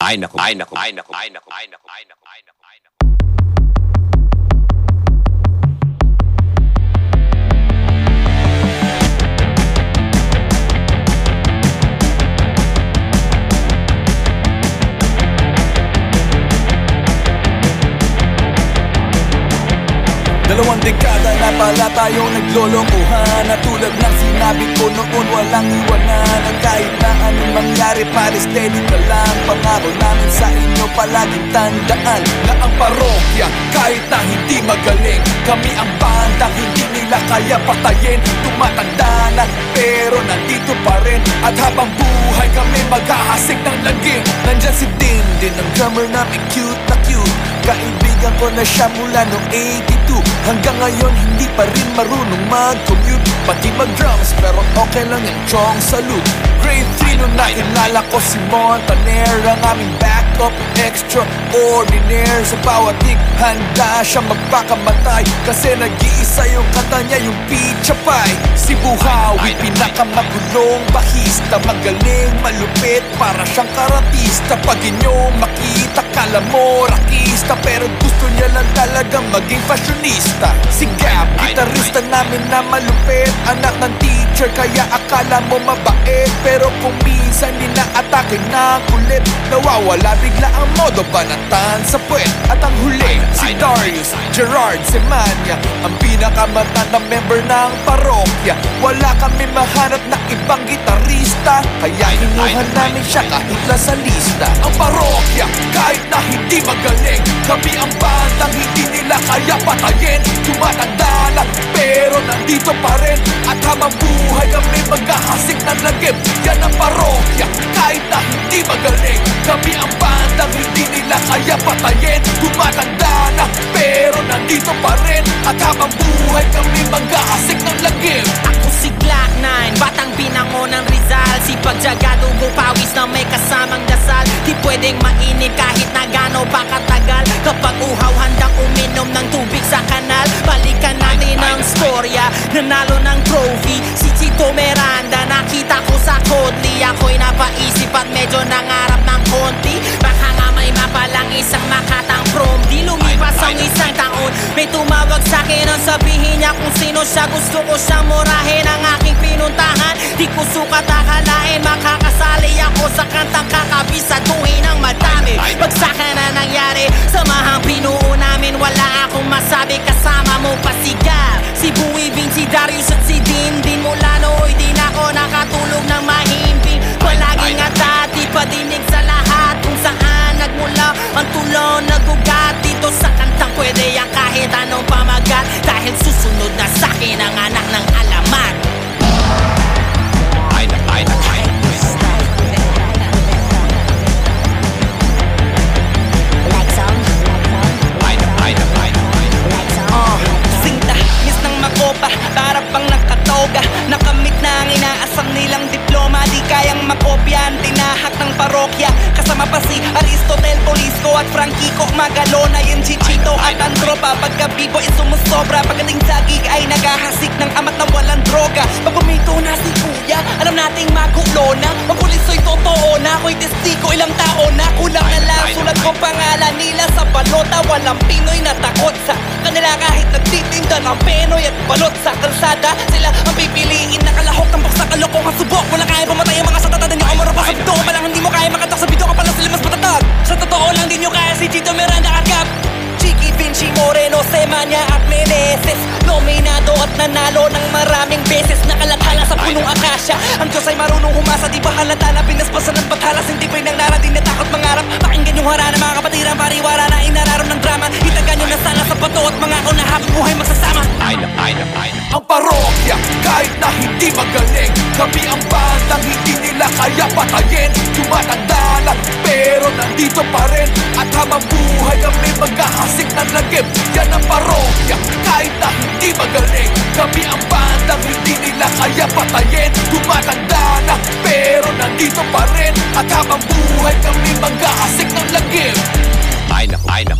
Ay naku, ay naku, ay naku, ay naku, ay naku, ay naku, ay naku, Dalawang dekada na pala tayong naglolokohan At tulad ng sinabi ko noon walang iwanan. At kahit na anong mangyari pare steady ka lang Pangako namin sa inyo. Palaging tandaan Na ang parokya kahit na hindi magaling. Kami ang bandang hindi nila kaya patayin. Tumatanda na pero nandito pa rin. At habang buhay kami maghahasik ng lagim Nandyan si Din din ang drummer namin cute na cute ko na siya mula noong 82 Hanggang ngayon hindi pa rin marunong mag-commute. Pati mag-drums pero okay lang yung chong salute. Grade 3 nung nakilala ko si Montaner. Ang aming backup extraordinaire. Sa bawat dig handa siya magpakamatay. Kasi nag-iisa yung kanta niya yung pizza pie Si Buhawi pinakamagulong bahista. Magaling malupit para siyang karatista. Pag inyong makita kala mo rakista Pero gusto niya lang talagang maging fashionista. Si Gab, gitarista namin na malupit Anak ng teacher kaya akala mo mabait. Pero kung minsan ninaatake ng kulit Nawawala bigla ang modo banatan sa puwet. At ang huli, si Darius Gerard Semanya Ang pinakamatandang member ng parokya. Wala kami mahanap na ibang gitarista Kaya hinuhan namin siya kahit na sa lista. Ang parokya, kaya patayin Tumatanda na pero nandito pa rin At habang buhay kami maghahasik ng lagim Yan ang parokya, kahit na hindi magaling. Kami ang bandang hindi nila kaya patayin Tumatanda na pero nandito pa rin At habang buhay kami maghahasik ng lagim Ako si Glock 9, batang binango ng Rizal. Sipag jagado pawis na may kasamang dasal. Di pwedeng mainit kahit na gano pa Kapag uhaw handang uminom ng tubig sa kanal Balikan natin ang storya, nanalo ng trophy Si Chito Miranda, nakita ko sa Kodli Ako'y napaisip at medyo nangarap ng konti. Baka nga may mapalang isang makatang prom Di lumipas ang isang taon May tumawag sa akin ang sabihin niya kung sino siya. Gusto ko siyang murahin ang aking pinuntahan. Di ko sukat akalain makakasali ako sa kantang kakabisaduhin ng Masabi kasama mo pasigaw Si Buwi Vin, si Darius at parokya. Kasama pa si Aristotel Polisco at Frankico Magalona. Yung Chichito at ang tropa Pagkabibo ay sumusobra. Pagdating sa gig ay naghahasik ng amat na walang droga. Pag umito na si kuya Alam nating magulo na. Maguliso'y totoo na Ako'y testigo ilang taon na. Kulang na lang sulat ko pangalan nila sa balota. Walang Pinoy na takot sa kanila. Kahit nagtitinda ng penoy at balot sa kalsada Sila ang pipiliin. Na kalahok ng sa kalokohan subok. Wala kaya pumatay ang mga Amaro pa sa bito Palang hindi mo kaya makatak sa bito Kapala sila mas matatag Sa totoo lang din nyo kaya si Chito Miranda at Gab Chicky Vinci Moreno, Semanya at Meneses. Nominado at nanalo ng maraming beses. Nakalathala sa punong akasya. Ang Diyos ay marunong humasa Di ba halata na pinaspasan ng paghalas Hindi pa yung narating na takot mangarap. Pakinggan yung harana mga kapatiran Pariwara na inararam ng drama. Itagan nyo na sana sa bato At mga ako na habang buhay magsasama. Ay naku, ay naku. Ang parokya, kahit na hindi magaling Kami ang bandang hindi kaya patayin Tumatanda na, pero nandito pa rin. At habang buhay kami maghahasik ng lagim Yan ang parokya, kahit na hindi magaling. Kami ang bandang hindi nila kaya patayin Tumatanda na, pero nandito pa rin. At habang buhay kami maghahasik ng lagim Ay naku, ay naku,